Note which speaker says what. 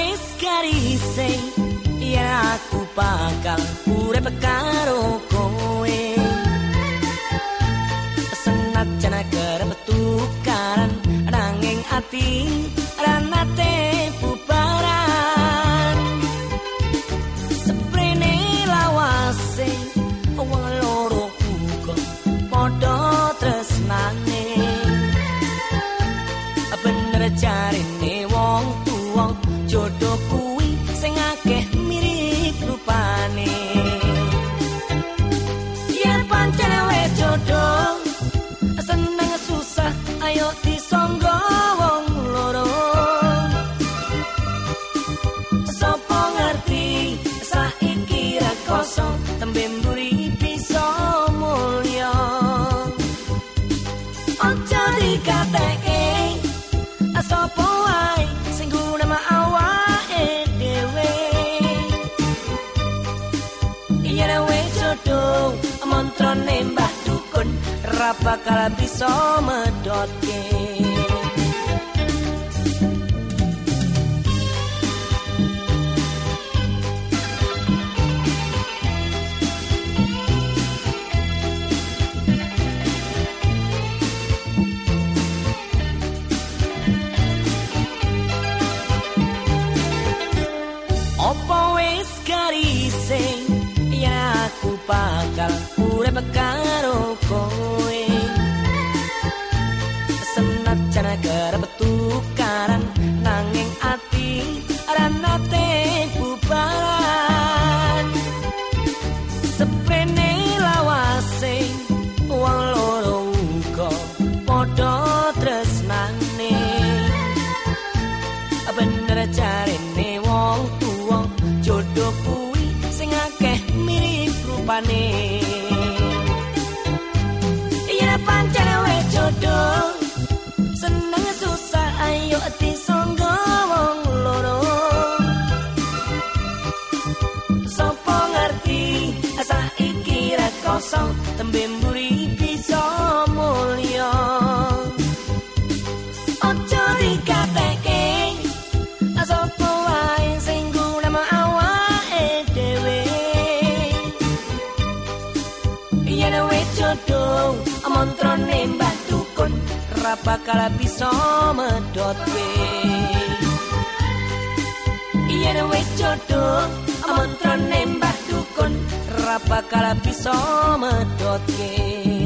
Speaker 1: wis karise yen aku bakal urip karo kowe. Senak jana kerep tukaran nanging ati ranate bubaran. Seprene lawase wong loro kuko podo tresnane. Bener jaring jodoh kuwi sing akeh mirip rupane. Yen pancen wis jodoh seneng susah ayo disangga wong loro. Sapa ngerti saiki kosong tembe mburi bisa mulya. Aja dikateke mantrane mbah dukun ra bakal bisa Apa wis garise aku bakal urip karo kowe. Senajan kerep tukaran nanging ati ranate bubaran. Seprene lawase wong loro uga padha tresnane. Bener jarene rupane yen pancen wis jodoh Yen wis jodoh mantrane mbah dukun ra bakal bisa medhotke Yen wis jodoh mantrane mbah dukun ra bakal bisa medhotke